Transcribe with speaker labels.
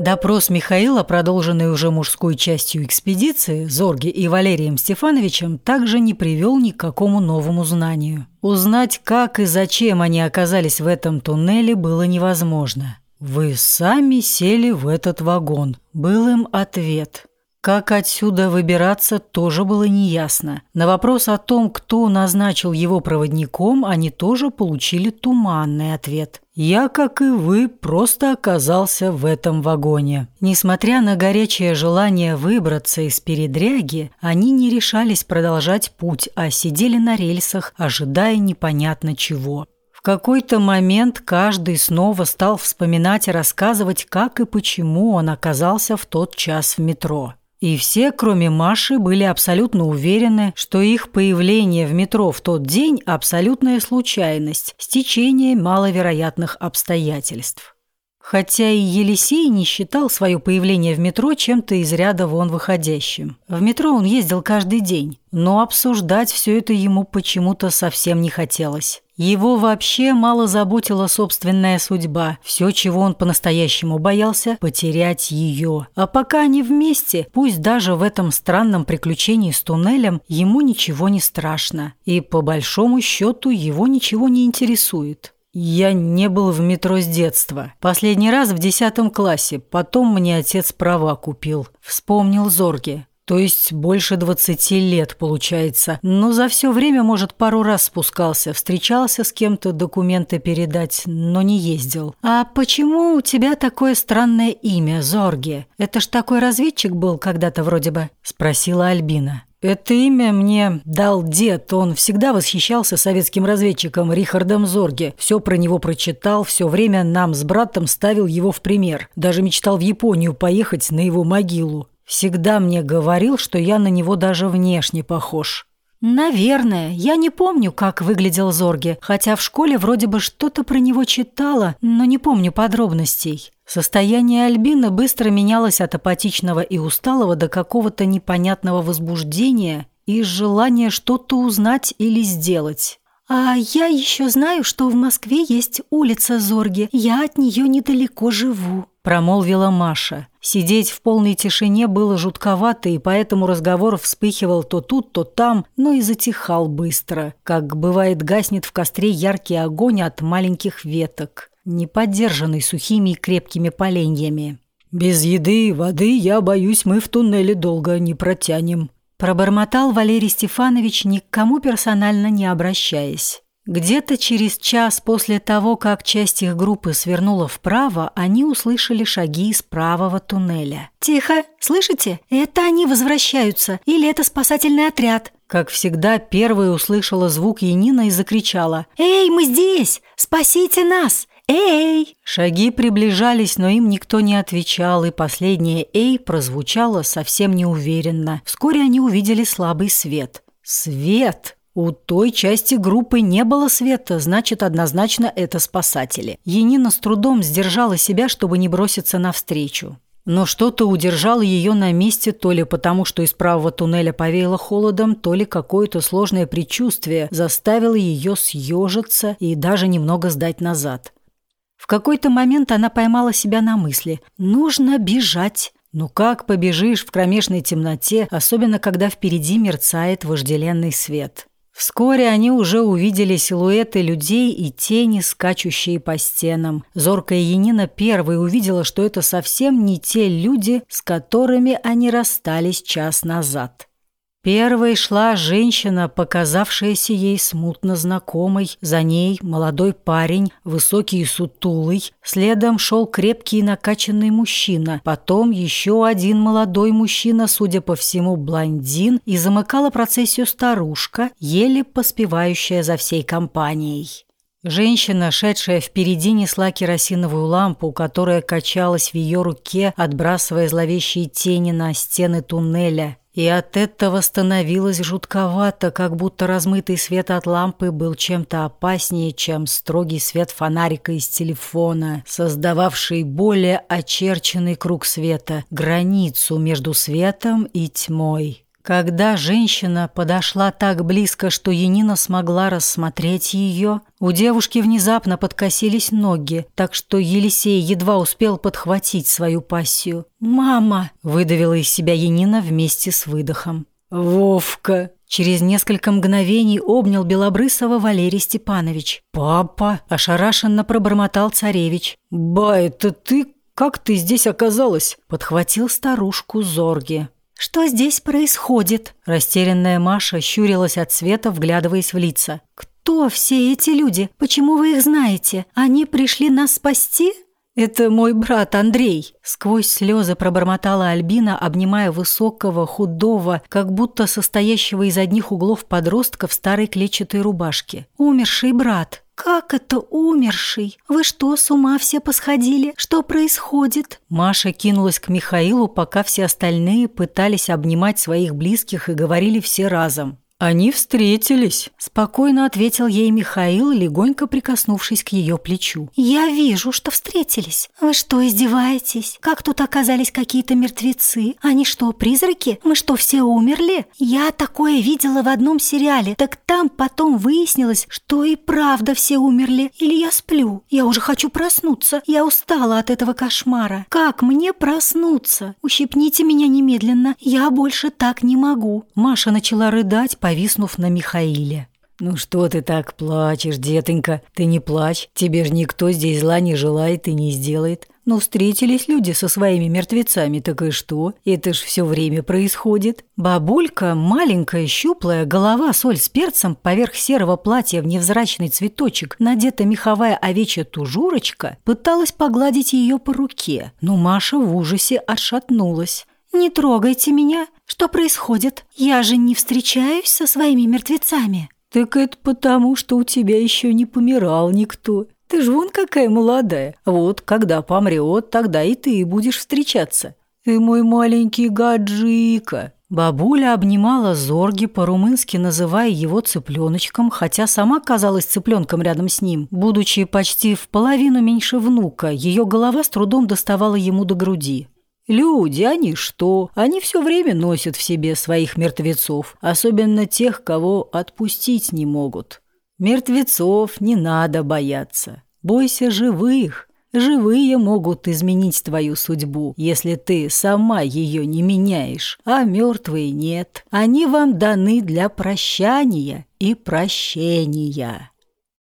Speaker 1: Допрос Михаила, продолженный уже мужской частью экспедиции, Зорги и Валерием Стефановичем, также не привел ни к какому новому знанию. Узнать, как и зачем они оказались в этом туннеле, было невозможно. «Вы сами сели в этот вагон», – был им ответ. Как отсюда выбираться, тоже было неясно. На вопрос о том, кто назначил его проводником, они тоже получили туманный ответ. Я, как и вы, просто оказался в этом вагоне. Несмотря на горячее желание выбраться из передряги, они не решались продолжать путь, а сидели на рельсах, ожидая непонятно чего. В какой-то момент каждый снова стал вспоминать и рассказывать, как и почему он оказался в тот час в метро. И все, кроме Маши, были абсолютно уверены, что их появление в метро в тот день – абсолютная случайность, стечение маловероятных обстоятельств. Хотя и Елисей не считал свое появление в метро чем-то из ряда вон выходящим. В метро он ездил каждый день, но обсуждать все это ему почему-то совсем не хотелось. Его вообще мало заботила собственная судьба. Все, чего он по-настоящему боялся – потерять ее. А пока они вместе, пусть даже в этом странном приключении с туннелем, ему ничего не страшно. И по большому счету его ничего не интересует. Я не был в метро с детства. Последний раз в десятом классе. Потом мне отец права купил. Вспомнил Зорге. То есть больше 20 лет получается. Но за все время, может, пару раз спускался, встречался с кем-то, документы передать, но не ездил. А почему у тебя такое странное имя, Зорге? Это ж такой разведчик был когда-то вроде бы, спросила Альбина. Это имя мне дал дед. Он всегда восхищался советским разведчиком Рихардом Зорге. Все про него прочитал, все время нам с братом ставил его в пример. Даже мечтал в Японию поехать на его могилу. Всегда мне говорил, что я на него даже внешне похож. Наверное, я не помню, как выглядел Зорге, хотя в школе вроде бы что-то про него читала, но не помню подробностей. Состояние Альбины быстро менялось от апатичного и усталого до какого-то непонятного возбуждения и желания что-то узнать или сделать. «А я еще знаю, что в Москве есть улица Зорги. Я от нее недалеко живу», – промолвила Маша. Сидеть в полной тишине было жутковато, и поэтому разговор вспыхивал то тут, то там, но и затихал быстро, как бывает гаснет в костре яркий огонь от маленьких веток, не поддержанный сухими и крепкими поленьями. «Без еды и воды, я боюсь, мы в туннеле долго не протянем», пробормотал Валерий Стефанович, ни к кому персонально не обращаясь. Где-то через час после того, как часть их группы свернула вправо, они услышали шаги из правого туннеля. «Тихо! Слышите? Это они возвращаются! Или это спасательный отряд!» Как всегда, первая услышала звук Янина и закричала. «Эй, мы здесь! Спасите нас! Эй!» Шаги приближались, но им никто не отвечал, и последнее «эй» прозвучало совсем неуверенно. Вскоре они увидели слабый свет. Свет! У той части группы не было света, значит, однозначно это спасатели. Енина с трудом сдержала себя, чтобы не броситься навстречу. Но что-то удержало ее на месте то ли потому, что из правого туннеля повеяло холодом, то ли какое-то сложное предчувствие заставило ее съежиться и даже немного сдать назад. В какой-то момент она поймала себя на мысли «нужно бежать». Ну как побежишь в кромешной темноте, особенно когда впереди мерцает вожделенный свет? Вскоре они уже увидели силуэты людей и тени, скачущие по стенам. Зоркая Янина первой увидела, что это совсем не те люди, с которыми они расстались час назад. Первой шла женщина, показавшаяся ей смутно знакомой. За ней молодой парень, высокий и сутулый. Следом шел крепкий и накачанный мужчина. Потом еще один молодой мужчина, судя по всему, блондин. И замыкала процессию старушка, еле поспевающая за всей компанией. Женщина, шедшая впереди, несла керосиновую лампу, которая качалась в ее руке, отбрасывая зловещие тени на стены туннеля. И от этого становилось жутковато, как будто размытый свет от лампы был чем-то опаснее, чем строгий свет фонарика из телефона, создававший более очерченный круг света, границу между светом и тьмой. Когда женщина подошла так близко, что Янина смогла рассмотреть ее, у девушки внезапно подкосились ноги, так что Елисей едва успел подхватить свою пассию. «Мама!» – выдавила из себя Янина вместе с выдохом. «Вовка!» Через несколько мгновений обнял Белобрысова Валерий Степанович. «Папа!» – ошарашенно пробормотал царевич. «Ба, это ты? Как ты здесь оказалась?» – подхватил старушку Зорги.
Speaker 2: «Что здесь происходит?»
Speaker 1: Растерянная Маша щурилась от света, вглядываясь в лица.
Speaker 2: «Кто все эти люди? Почему вы их знаете? Они пришли нас спасти?»
Speaker 1: «Это мой брат Андрей», – сквозь слезы пробормотала Альбина, обнимая высокого, худого, как будто состоящего из одних углов подростка в старой клетчатой рубашке.
Speaker 2: «Умерший брат». «Как это умерший? Вы что, с ума все посходили? Что происходит?»
Speaker 1: Маша кинулась к Михаилу, пока все остальные пытались обнимать своих близких и говорили все разом. «Они встретились», – спокойно ответил ей Михаил, легонько прикоснувшись к ее плечу.
Speaker 2: «Я вижу, что встретились. Вы что, издеваетесь? Как тут оказались какие-то мертвецы? Они что, призраки? Мы что, все умерли? Я такое видела в одном сериале. Так там потом выяснилось, что и правда все умерли. Или я сплю? Я уже хочу проснуться. Я устала от этого кошмара. Как мне проснуться? Ущипните меня немедленно. Я больше так не могу».
Speaker 1: Маша начала рыдать, повиснув на Михаиле. «Ну что ты так плачешь, детонька? Ты не плачь, тебе же никто здесь зла не желает и не сделает. Ну, встретились люди со своими мертвецами, так и что? Это ж все время происходит». Бабулька, маленькая, щуплая, голова соль с перцем, поверх серого платья в невзрачный цветочек, надета меховая овечья тужурочка, пыталась погладить ее по руке, но Маша в ужасе отшатнулась.
Speaker 2: «Не трогайте меня! Что происходит? Я же не встречаюсь со своими мертвецами!»
Speaker 1: «Так это потому, что у тебя еще не помирал никто. Ты ж вон какая молодая. Вот, когда помрет, тогда и ты будешь встречаться. Ты мой маленький гаджика!» Бабуля обнимала Зорги, по-румынски называя его цыпленочком, хотя сама казалась цыпленком рядом с ним. Будучи почти в половину меньше внука, ее голова с трудом доставала ему до груди. Люди, они что? Они все время носят в себе своих мертвецов, особенно тех, кого отпустить не могут. Мертвецов не надо бояться. Бойся живых. Живые могут изменить твою судьбу, если ты сама ее не меняешь, а мертвые нет. Они вам даны для прощания и прощения.